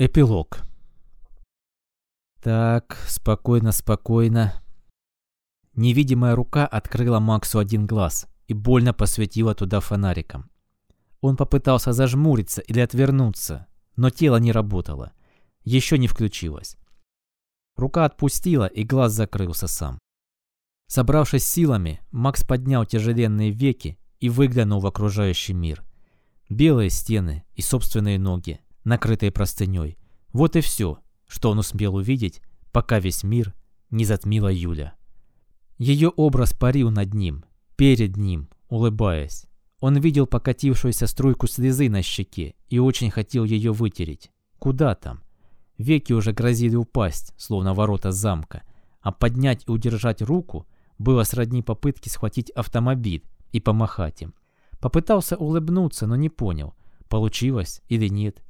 Эпилог. Так, спокойно, спокойно. Невидимая рука открыла Максу один глаз и больно посветила туда фонариком. Он попытался зажмуриться или отвернуться, но тело не работало. Еще не включилось. Рука отпустила, и глаз закрылся сам. Собравшись силами, Макс поднял тяжеленные веки и выглянул в окружающий мир. Белые стены и собственные ноги, накрытые простыней. Вот и все, что он успел увидеть, пока весь мир не затмила Юля. Ее образ парил над ним, перед ним, улыбаясь. Он видел покатившуюся струйку слезы на щеке и очень хотел ее вытереть. Куда там? Веки уже грозили упасть, словно ворота замка, а поднять и удержать руку было сродни попытке схватить автомобиль и помахать им. Попытался улыбнуться, но не понял, получилось или нет.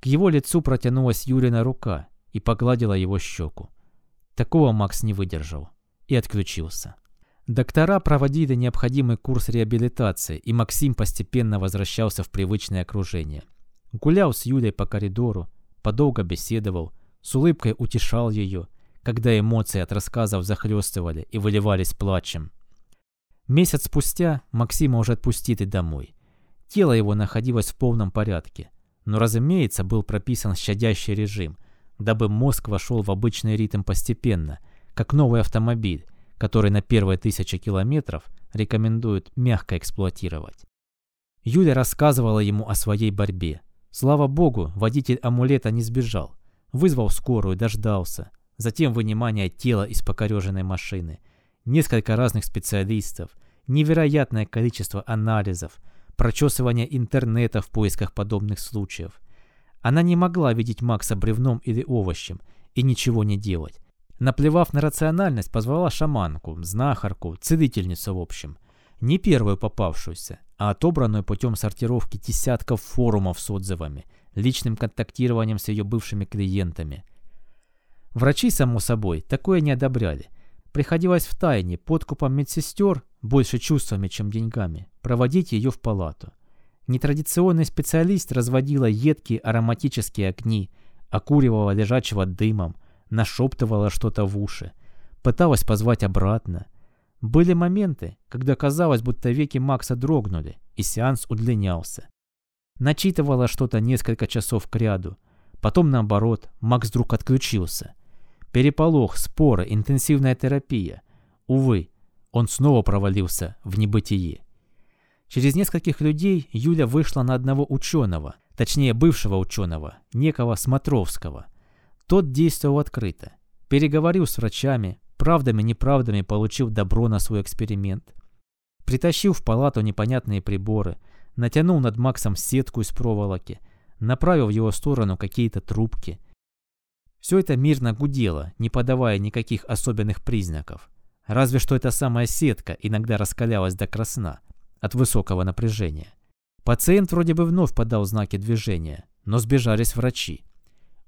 К его лицу протянулась Юлина рука и погладила его щеку. Такого Макс не выдержал и отключился. Доктора проводили необходимый курс реабилитации, и Максим постепенно возвращался в привычное окружение. Гулял с Юлей по коридору, подолго беседовал, с улыбкой утешал ее, когда эмоции от рассказов захлестывали и выливались плачем. Месяц спустя Максима уже отпустили домой. Тело его находилось в полном порядке. Но, разумеется, был прописан щадящий режим, дабы мозг вошел в обычный ритм постепенно, как новый автомобиль, который на первые тысячи километров рекомендуют мягко эксплуатировать. Юля рассказывала ему о своей борьбе. Слава богу, водитель амулета не сбежал. Вызвал скорую, дождался. Затем вынимание тела из покореженной машины. Несколько разных специалистов. Невероятное количество анализов – прочесывание интернета в поисках подобных случаев. Она не могла видеть Макса бревном или овощем и ничего не делать. Наплевав на рациональность, позвала шаманку, знахарку, целительницу в общем. Не первую попавшуюся, а отобранную путем сортировки десятков форумов с отзывами, личным контактированием с ее бывшими клиентами. Врачи, само собой, такое не одобряли. Приходилось в тайне подкупом медсестер больше чувствами, чем деньгами, проводить ее в палату. Нетрадиционный специалист разводила едкие ароматические огни, окуривала лежачего дымом, нашептывала что-то в уши, пыталась позвать обратно. Были моменты, когда казалось, будто веки Макса дрогнули, и сеанс удлинялся. Начитывала что-то несколько часов кряду. Потом, наоборот, Макс вдруг отключился. Переполох, споры, интенсивная терапия. Увы, он снова провалился в небытие. Через нескольких людей Юля вышла на одного ученого, точнее бывшего ученого, некого Смотровского. Тот действовал открыто. Переговорил с врачами, правдами-неправдами получил добро на свой эксперимент. Притащил в палату непонятные приборы, натянул над Максом сетку из проволоки, направил в его сторону какие-то трубки. Все это мирно гудело, не подавая никаких особенных признаков. Разве что эта самая сетка иногда раскалялась до красна от высокого напряжения. Пациент вроде бы вновь подал знаки движения, но сбежались врачи.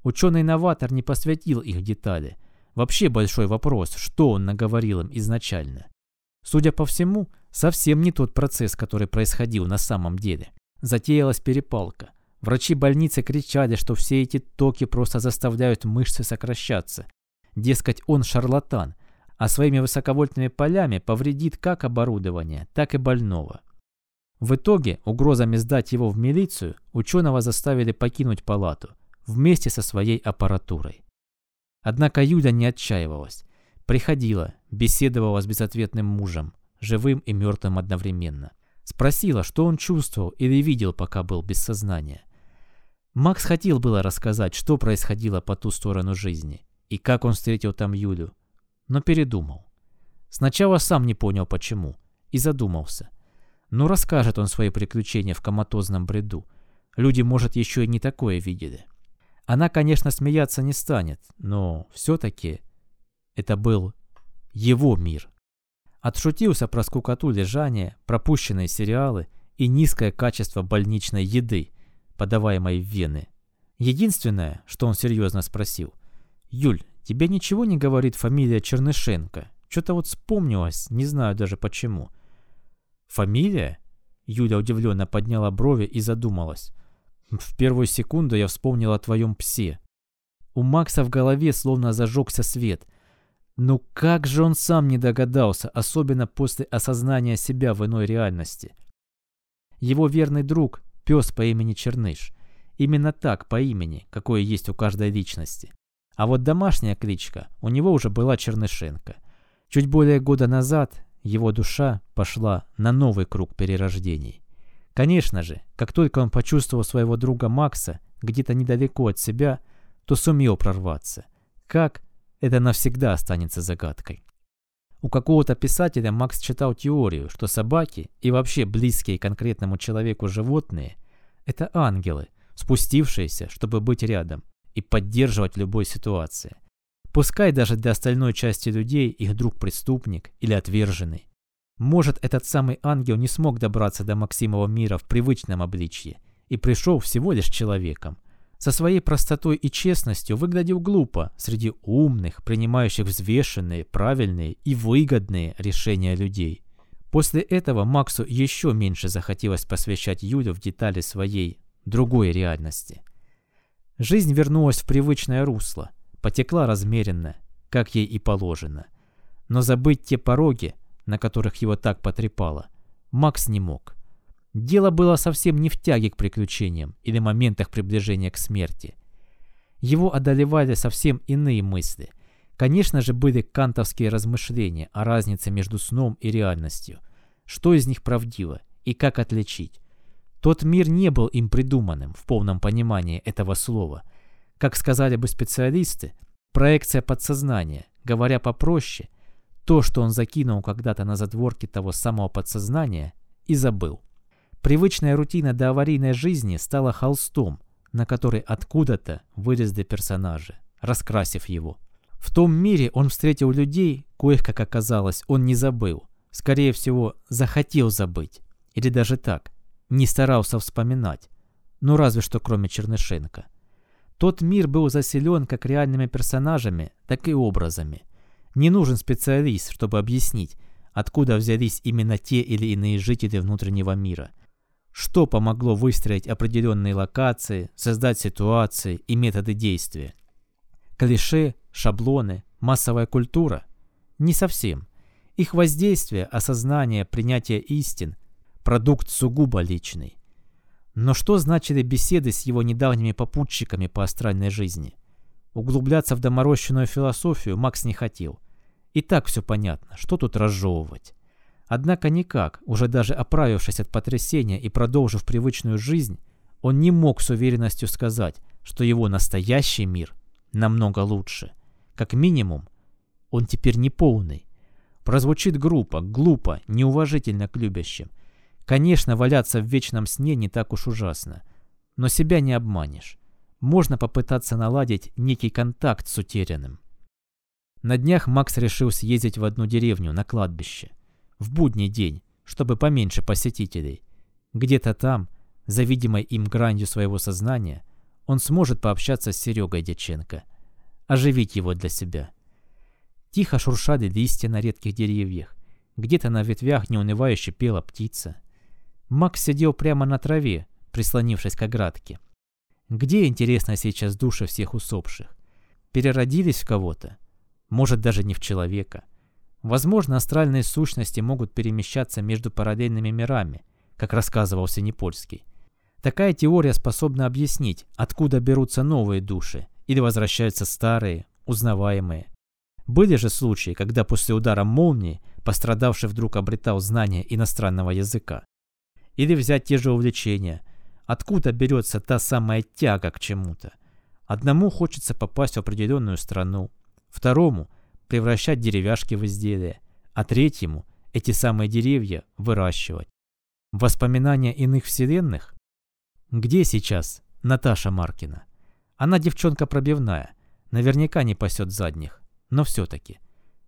Ученый-новатор не посвятил их детали. Вообще большой вопрос, что он наговорил им изначально. Судя по всему, совсем не тот процесс, который происходил на самом деле. Затеялась перепалка. Врачи больницы кричали, что все эти токи просто заставляют мышцы сокращаться. Дескать, он шарлатан, а своими высоковольтными полями повредит как оборудование, так и больного. В итоге угрозами сдать его в милицию ученого заставили покинуть палату вместе со своей аппаратурой. Однако Юля не отчаивалась. Приходила, беседовала с безответным мужем, живым и мертвым одновременно. Спросила, что он чувствовал или видел, пока был без сознания. Макс хотел было рассказать, что происходило по ту сторону жизни, и как он встретил там Юлю, но передумал. Сначала сам не понял почему и задумался. Ну расскажет он свои приключения в коматозном бреду. Люди, может, еще и не такое видели. Она, конечно, смеяться не станет, но все-таки это был его мир. Отшутился про скукоту лежания, пропущенные сериалы и низкое качество больничной еды, подаваемой в Вены. Единственное, что он серьезно спросил, «Юль, Тебе ничего не говорит фамилия Чернышенко? Что-то вот вспомнилось, не знаю даже почему. Фамилия? Юля удивленно подняла брови и задумалась. В первую секунду я вспомнил о твоем псе. У Макса в голове словно зажегся свет. Ну как же он сам не догадался, особенно после осознания себя в иной реальности. Его верный друг, пес по имени Черныш. Именно так, по имени, какое есть у каждой личности. А вот домашняя кличка у него уже была Чернышенко. Чуть более года назад его душа пошла на новый круг перерождений. Конечно же, как только он почувствовал своего друга Макса где-то недалеко от себя, то сумел прорваться. Как? Это навсегда останется загадкой. У какого-то писателя Макс читал теорию, что собаки и вообще близкие конкретному человеку животные – это ангелы, спустившиеся, чтобы быть рядом и поддерживать в любой ситуации. Пускай даже для остальной части людей их друг преступник или отверженный. Может, этот самый ангел не смог добраться до Максимова мира в привычном обличье и пришел всего лишь человеком. Со своей простотой и честностью выглядел глупо среди умных, принимающих взвешенные, правильные и выгодные решения людей. После этого Максу еще меньше захотелось посвящать Юлю в детали своей, другой реальности. Жизнь вернулась в привычное русло, потекла размеренно, как ей и положено. Но забыть те пороги, на которых его так потрепало, Макс не мог. Дело было совсем не в тяге к приключениям или моментах приближения к смерти. Его одолевали совсем иные мысли. Конечно же, были кантовские размышления о разнице между сном и реальностью. Что из них правдиво и как отличить? Тот мир не был им придуманным в полном понимании этого слова. Как сказали бы специалисты, проекция подсознания, говоря попроще – то, что он закинул когда-то на задворки того самого подсознания, и забыл. Привычная рутина до аварийной жизни стала холстом, на который откуда-то вылезли персонажи, раскрасив его. В том мире он встретил людей, коих, как оказалось, он не забыл. Скорее всего, захотел забыть. Или даже так, не старался вспоминать. Ну разве что кроме Чернышенко. Тот мир был заселен как реальными персонажами, так и образами. Не нужен специалист, чтобы объяснить, откуда взялись именно те или иные жители внутреннего мира. Что помогло выстроить определенные локации, создать ситуации и методы действия? Клише, шаблоны, массовая культура? Не совсем. Их воздействие, осознание, принятие истин – продукт сугубо личный. Но что значили беседы с его недавними попутчиками по астральной жизни? Углубляться в доморощенную философию Макс не хотел. И так все понятно, что тут разжевывать. Однако никак, уже даже оправившись от потрясения и продолжив привычную жизнь, он не мог с уверенностью сказать, что его настоящий мир намного лучше. Как минимум, он теперь не полный. Прозвучит группа, глупо, неуважительно к любящим. Конечно, валяться в вечном сне не так уж ужасно. Но себя не обманешь можно попытаться наладить некий контакт с утерянным. На днях Макс решил съездить в одну деревню на кладбище. В будний день, чтобы поменьше посетителей. Где-то там, за видимой им гранью своего сознания, он сможет пообщаться с Серегой Дяченко. Оживить его для себя. Тихо шуршали листья на редких деревьях. Где-то на ветвях неунывающе пела птица. Макс сидел прямо на траве, прислонившись к оградке. Где, интересно, сейчас души всех усопших? Переродились в кого-то? Может, даже не в человека. Возможно, астральные сущности могут перемещаться между параллельными мирами, как рассказывал Синепольский. Такая теория способна объяснить, откуда берутся новые души или возвращаются старые, узнаваемые. Были же случаи, когда после удара молнии пострадавший вдруг обретал знания иностранного языка. Или взять те же увлечения – Откуда берется та самая тяга к чему-то? Одному хочется попасть в определенную страну, второму – превращать деревяшки в изделия, а третьему – эти самые деревья выращивать. Воспоминания иных вселенных? Где сейчас Наташа Маркина? Она девчонка пробивная, наверняка не пасет задних, но все-таки.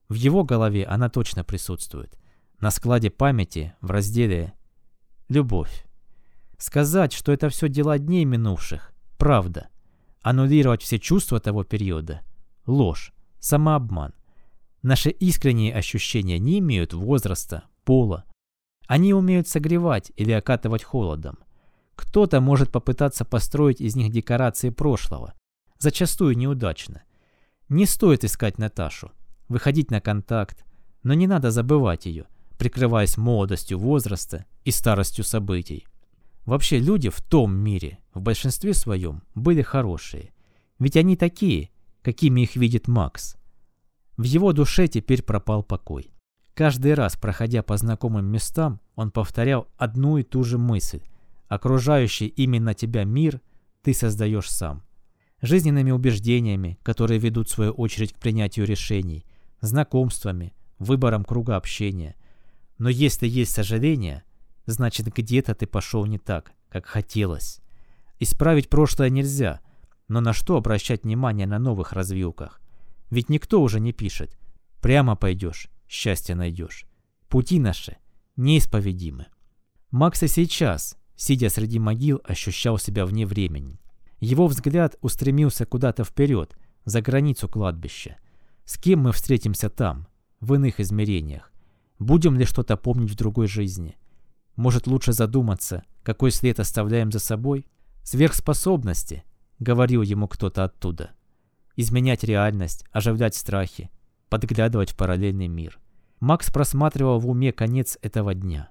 В его голове она точно присутствует. На складе памяти в разделе «Любовь». Сказать, что это все дела дней минувших – правда. Аннулировать все чувства того периода – ложь, самообман. Наши искренние ощущения не имеют возраста, пола. Они умеют согревать или окатывать холодом. Кто-то может попытаться построить из них декорации прошлого, зачастую неудачно. Не стоит искать Наташу, выходить на контакт, но не надо забывать ее, прикрываясь молодостью возраста и старостью событий. Вообще люди в том мире, в большинстве своем, были хорошие. Ведь они такие, какими их видит Макс. В его душе теперь пропал покой. Каждый раз, проходя по знакомым местам, он повторял одну и ту же мысль. Окружающий именно тебя мир ты создаешь сам. Жизненными убеждениями, которые ведут в свою очередь к принятию решений, знакомствами, выбором круга общения. Но если есть сожаление, значит где-то ты пошел не так, как хотелось. Исправить прошлое нельзя, но на что обращать внимание на новых развилках? Ведь никто уже не пишет. Прямо пойдешь, счастье найдешь. Пути наши неисповедимы. Макс и сейчас, сидя среди могил, ощущал себя вне времени. Его взгляд устремился куда-то вперед, за границу кладбища. С кем мы встретимся там, в иных измерениях? Будем ли что-то помнить в другой жизни? Может, лучше задуматься, какой след оставляем за собой? Сверхспособности, говорил ему кто-то оттуда. Изменять реальность, оживлять страхи, подглядывать в параллельный мир. Макс просматривал в уме конец этого дня.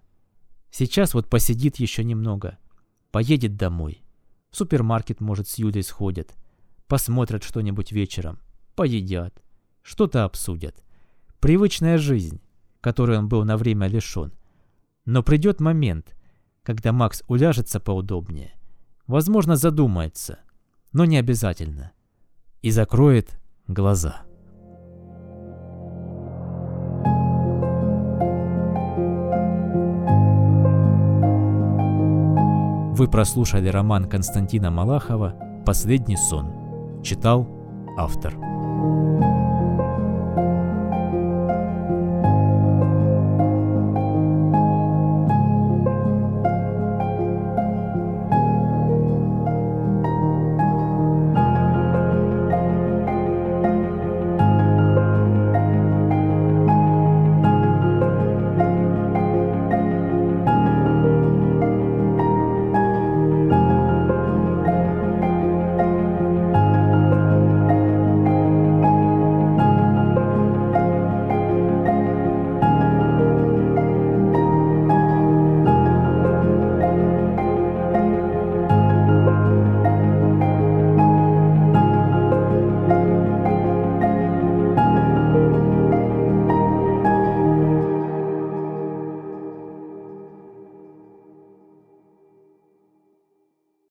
Сейчас вот посидит еще немного, поедет домой. В супермаркет, может, с Юлей сходят, посмотрят что-нибудь вечером, поедят, что-то обсудят. Привычная жизнь, которой он был на время лишен. Но придет момент, когда Макс уляжется поудобнее, возможно, задумается, но не обязательно, и закроет глаза. Вы прослушали роман Константина Малахова «Последний сон». Читал автор.